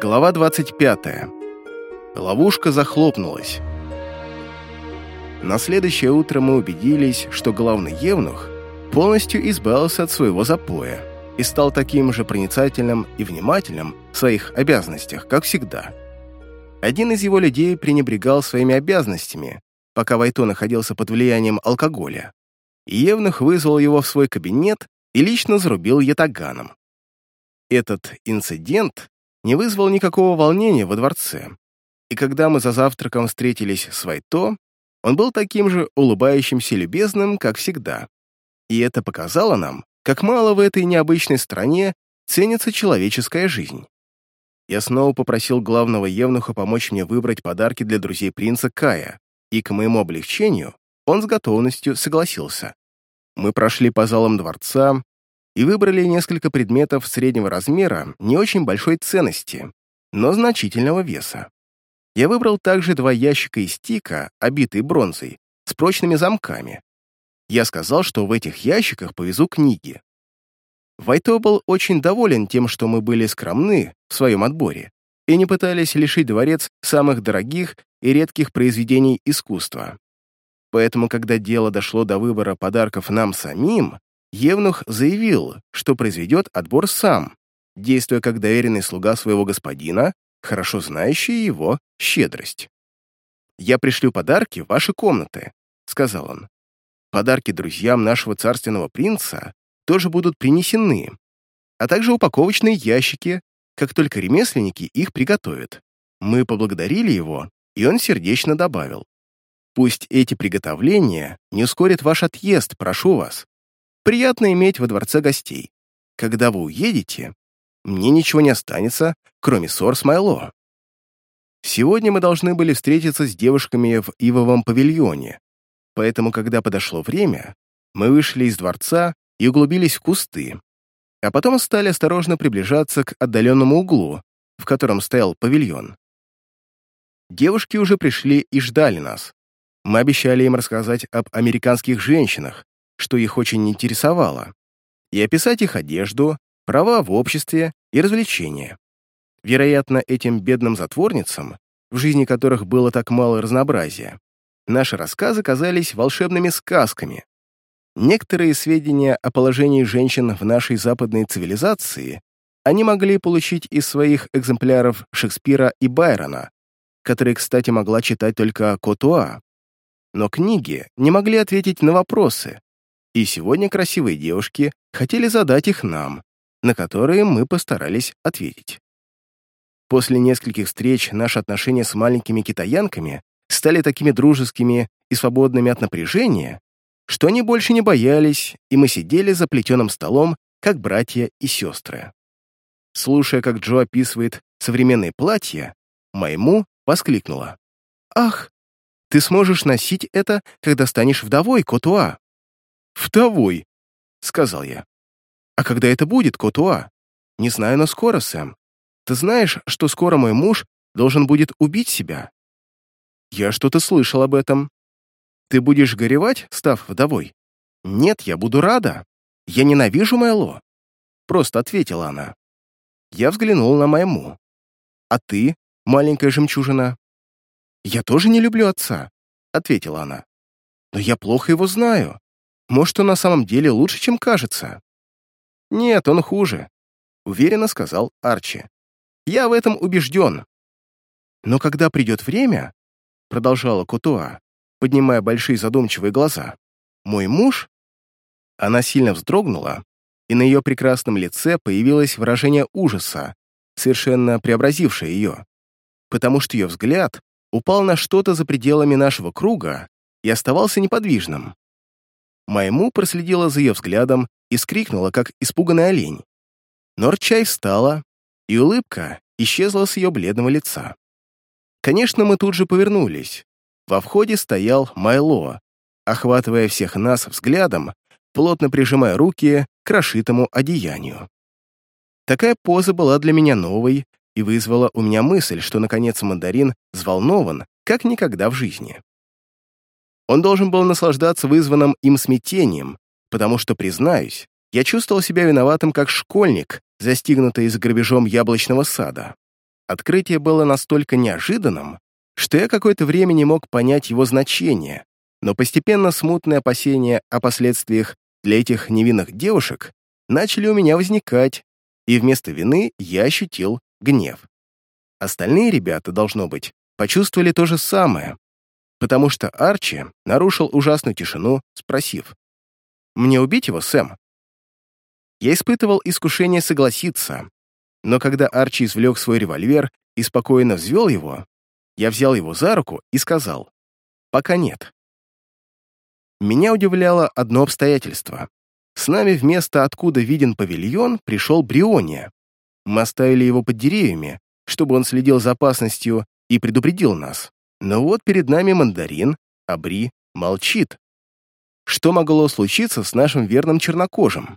Глава 25. Ловушка захлопнулась. На следующее утро мы убедились, что главный евнух полностью избавился от своего запоя и стал таким же проницательным и внимательным в своих обязанностях, как всегда. Один из его людей пренебрегал своими обязанностями, пока Вайто находился под влиянием алкоголя. И Евнух вызвал его в свой кабинет и лично зарубил ятаганом. Этот инцидент не вызвал никакого волнения во дворце, и когда мы за завтраком встретились с Вайто, он был таким же улыбающимся и любезным, как всегда. И это показало нам, как мало в этой необычной стране ценится человеческая жизнь. Я снова попросил главного евнуха помочь мне выбрать подарки для друзей принца Кая, и, к моему облегчению, он с готовностью согласился. Мы прошли по залам дворца, и выбрали несколько предметов среднего размера не очень большой ценности, но значительного веса. Я выбрал также два ящика из тика, обитые бронзой, с прочными замками. Я сказал, что в этих ящиках повезу книги. Вайто был очень доволен тем, что мы были скромны в своем отборе и не пытались лишить дворец самых дорогих и редких произведений искусства. Поэтому, когда дело дошло до выбора подарков нам самим, Евнух заявил, что произведет отбор сам, действуя как доверенный слуга своего господина, хорошо знающий его щедрость. «Я пришлю подарки в ваши комнаты», — сказал он. «Подарки друзьям нашего царственного принца тоже будут принесены, а также упаковочные ящики, как только ремесленники их приготовят. Мы поблагодарили его, и он сердечно добавил. Пусть эти приготовления не ускорят ваш отъезд, прошу вас. Приятно иметь во дворце гостей. Когда вы уедете, мне ничего не останется, кроме ссор с Майло. Сегодня мы должны были встретиться с девушками в Ивовом павильоне, поэтому, когда подошло время, мы вышли из дворца и углубились в кусты, а потом стали осторожно приближаться к отдаленному углу, в котором стоял павильон. Девушки уже пришли и ждали нас. Мы обещали им рассказать об американских женщинах, что их очень интересовало, и описать их одежду, права в обществе и развлечения. Вероятно, этим бедным затворницам, в жизни которых было так мало разнообразия, наши рассказы казались волшебными сказками. Некоторые сведения о положении женщин в нашей западной цивилизации они могли получить из своих экземпляров Шекспира и Байрона, которые, кстати, могла читать только Котуа. Но книги не могли ответить на вопросы, и сегодня красивые девушки хотели задать их нам, на которые мы постарались ответить. После нескольких встреч наши отношения с маленькими китаянками стали такими дружескими и свободными от напряжения, что они больше не боялись, и мы сидели за плетеным столом, как братья и сестры. Слушая, как Джо описывает современные платья, Майму воскликнула. «Ах, ты сможешь носить это, когда станешь вдовой, Котуа!» «Вдовой», — сказал я. «А когда это будет, Котуа?» «Не знаю, но скоро, Сэм. Ты знаешь, что скоро мой муж должен будет убить себя?» «Я что-то слышал об этом. Ты будешь горевать, став вдовой?» «Нет, я буду рада. Я ненавижу Майло», — просто ответила она. Я взглянул на Майму. «А ты, маленькая жемчужина?» «Я тоже не люблю отца», — ответила она. «Но я плохо его знаю. Может, он на самом деле лучше, чем кажется?» «Нет, он хуже», — уверенно сказал Арчи. «Я в этом убежден». «Но когда придет время», — продолжала Кутуа, поднимая большие задумчивые глаза, «мой муж...» Она сильно вздрогнула, и на ее прекрасном лице появилось выражение ужаса, совершенно преобразившее ее, потому что ее взгляд упал на что-то за пределами нашего круга и оставался неподвижным. Майму проследила за ее взглядом и скрикнула, как испуганный олень. Норчай встала, и улыбка исчезла с ее бледного лица. Конечно, мы тут же повернулись. Во входе стоял Майло, охватывая всех нас взглядом, плотно прижимая руки к расшитому одеянию. Такая поза была для меня новой и вызвала у меня мысль, что, наконец, мандарин взволнован, как никогда в жизни. Он должен был наслаждаться вызванным им смятением, потому что, признаюсь, я чувствовал себя виноватым как школьник, застигнутый за грабежом яблочного сада. Открытие было настолько неожиданным, что я какое-то время не мог понять его значение, но постепенно смутные опасения о последствиях для этих невинных девушек начали у меня возникать, и вместо вины я ощутил гнев. Остальные ребята, должно быть, почувствовали то же самое, потому что Арчи нарушил ужасную тишину, спросив, «Мне убить его, Сэм?» Я испытывал искушение согласиться, но когда Арчи извлек свой револьвер и спокойно взвел его, я взял его за руку и сказал, «Пока нет». Меня удивляло одно обстоятельство. С нами вместо откуда виден павильон пришел Бриония. Мы оставили его под деревьями, чтобы он следил за опасностью и предупредил нас. Но вот перед нами мандарин, а Бри молчит. Что могло случиться с нашим верным чернокожим?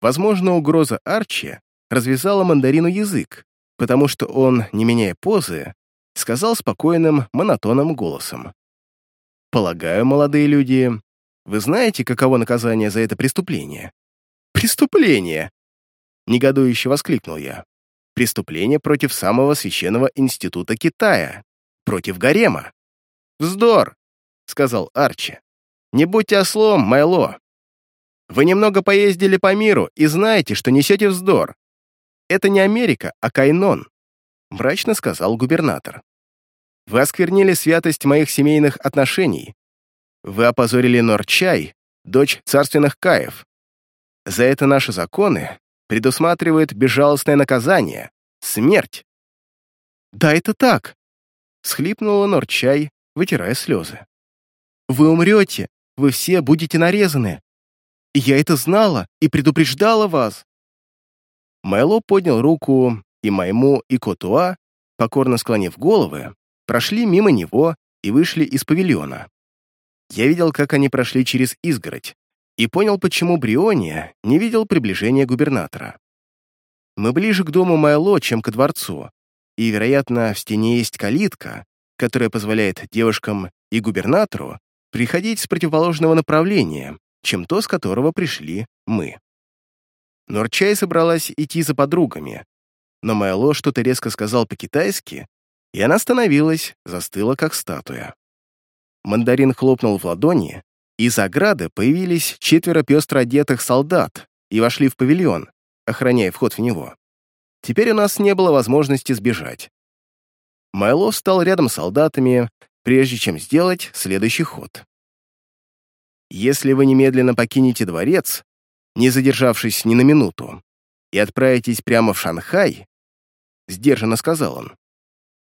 Возможно, угроза Арчи развязала мандарину язык, потому что он, не меняя позы, сказал спокойным, монотонным голосом. «Полагаю, молодые люди, вы знаете, каково наказание за это преступление?» «Преступление!» — негодующе воскликнул я. «Преступление против самого священного института Китая, против гарема». «Вздор!» — сказал Арчи. «Не будьте ослом, Майло. Вы немного поездили по миру и знаете, что несете вздор. Это не Америка, а Кайнон», — мрачно сказал губернатор. «Вы осквернили святость моих семейных отношений. Вы опозорили Норчай, дочь царственных Каев. За это наши законы предусматривают безжалостное наказание — смерть». «Да, это так», — схлипнула Норчай, вытирая слезы. «Вы умрете, вы все будете нарезаны. Я это знала и предупреждала вас». Майло поднял руку, и Майму и Котуа, покорно склонив головы, прошли мимо него и вышли из павильона. Я видел, как они прошли через изгородь, и понял, почему Бриония не видел приближения губернатора. Мы ближе к дому Майло, чем ко дворцу, и, вероятно, в стене есть калитка, которая позволяет девушкам и губернатору приходить с противоположного направления, чем то, с которого пришли мы. Норчай собралась идти за подругами, но Майло что-то резко сказал по-китайски, и она остановилась, застыла, как статуя. Мандарин хлопнул в ладони, и из ограды появились четверо пестро одетых солдат и вошли в павильон, охраняя вход в него. Теперь у нас не было возможности сбежать. Майло встал рядом с солдатами, прежде чем сделать следующий ход. «Если вы немедленно покинете дворец, не задержавшись ни на минуту, и отправитесь прямо в Шанхай, сдержанно сказал он,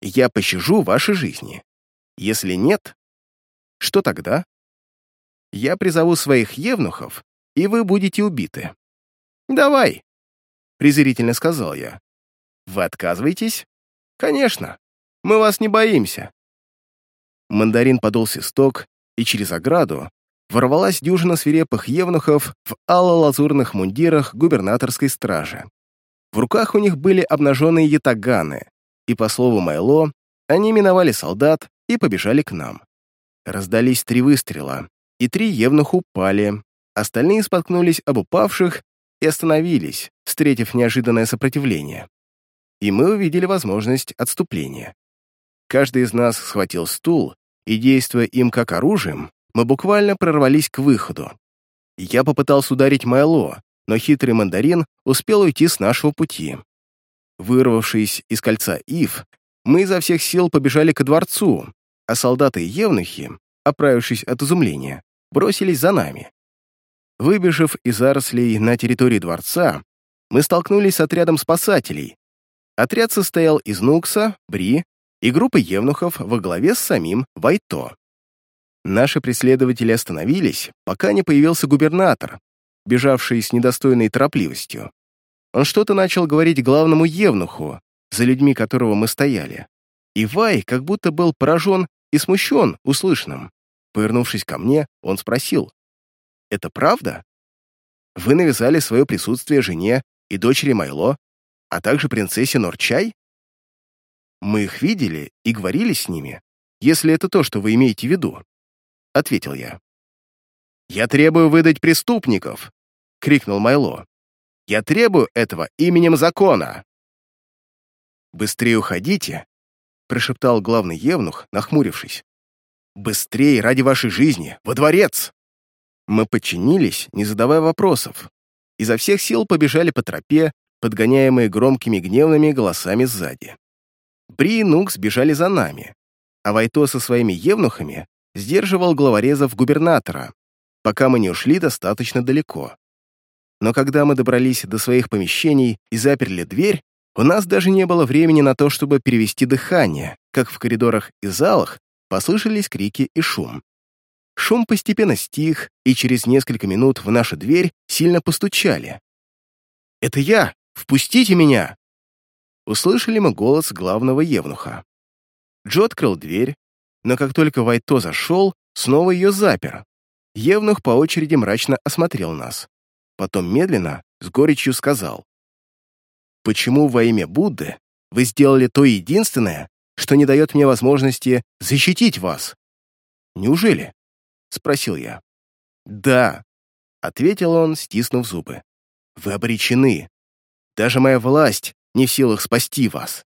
я пощажу ваши жизни. Если нет, что тогда? Я призову своих евнухов, и вы будете убиты. Давай, презрительно сказал я. Вы отказываетесь? Конечно, мы вас не боимся. Мандарин подул свисток, и через ограду ворвалась дюжина свирепых евнухов в алло-лазурных мундирах губернаторской стражи. В руках у них были обнаженные ятаганы, и, по слову Майло, они миновали солдат и побежали к нам. Раздались три выстрела, и три евнуха упали, остальные споткнулись об упавших и остановились, встретив неожиданное сопротивление. И мы увидели возможность отступления. Каждый из нас схватил стул и, действуя им как оружием, мы буквально прорвались к выходу. Я попытался ударить Майло, но хитрый мандарин успел уйти с нашего пути. Вырвавшись из кольца Ив, мы изо всех сил побежали ко дворцу, а солдаты и евнухи, оправившись от изумления, бросились за нами. Выбежав из зарослей на территории дворца, мы столкнулись с отрядом спасателей. Отряд состоял из Нукса, Бри и группы евнухов во главе с самим Вайто. Наши преследователи остановились, пока не появился губернатор, бежавший с недостойной торопливостью. Он что-то начал говорить главному евнуху, за людьми которого мы стояли. И Вай как будто был поражен и смущен услышанным. Повернувшись ко мне, он спросил, «Это правда? Вы навязали свое присутствие жене и дочери Майло, а также принцессе Норчай? Мы их видели и говорили с ними, если это то, что вы имеете в виду ответил я. «Я требую выдать преступников!» — крикнул Майло. «Я требую этого именем закона!» «Быстрее уходите!» — прошептал главный евнух, нахмурившись. «Быстрее, ради вашей жизни! Во дворец!» Мы подчинились, не задавая вопросов. Изо всех сил побежали по тропе, подгоняемые громкими гневными голосами сзади. Бри и Нукс бежали за нами, а Вайто со своими евнухами сдерживал главорезов губернатора, пока мы не ушли достаточно далеко. Но когда мы добрались до своих помещений и заперли дверь, у нас даже не было времени на то, чтобы перевести дыхание, как в коридорах и залах послышались крики и шум. Шум постепенно стих, и через несколько минут в нашу дверь сильно постучали. «Это я! Впустите меня!» Услышали мы голос главного евнуха. Джо открыл дверь, но как только Вайто зашел, снова ее запер. Евнух по очереди мрачно осмотрел нас. Потом медленно, с горечью сказал. «Почему во имя Будды вы сделали то единственное, что не дает мне возможности защитить вас? Неужели?» — спросил я. «Да», — ответил он, стиснув зубы. «Вы обречены. Даже моя власть не в силах спасти вас».